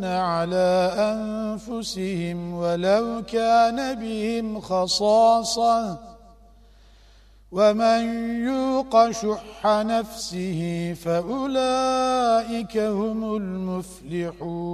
على أنفسهم ولو كان بهم خصاصة ومن يوق شح نفسه فأولئك هم المفلحون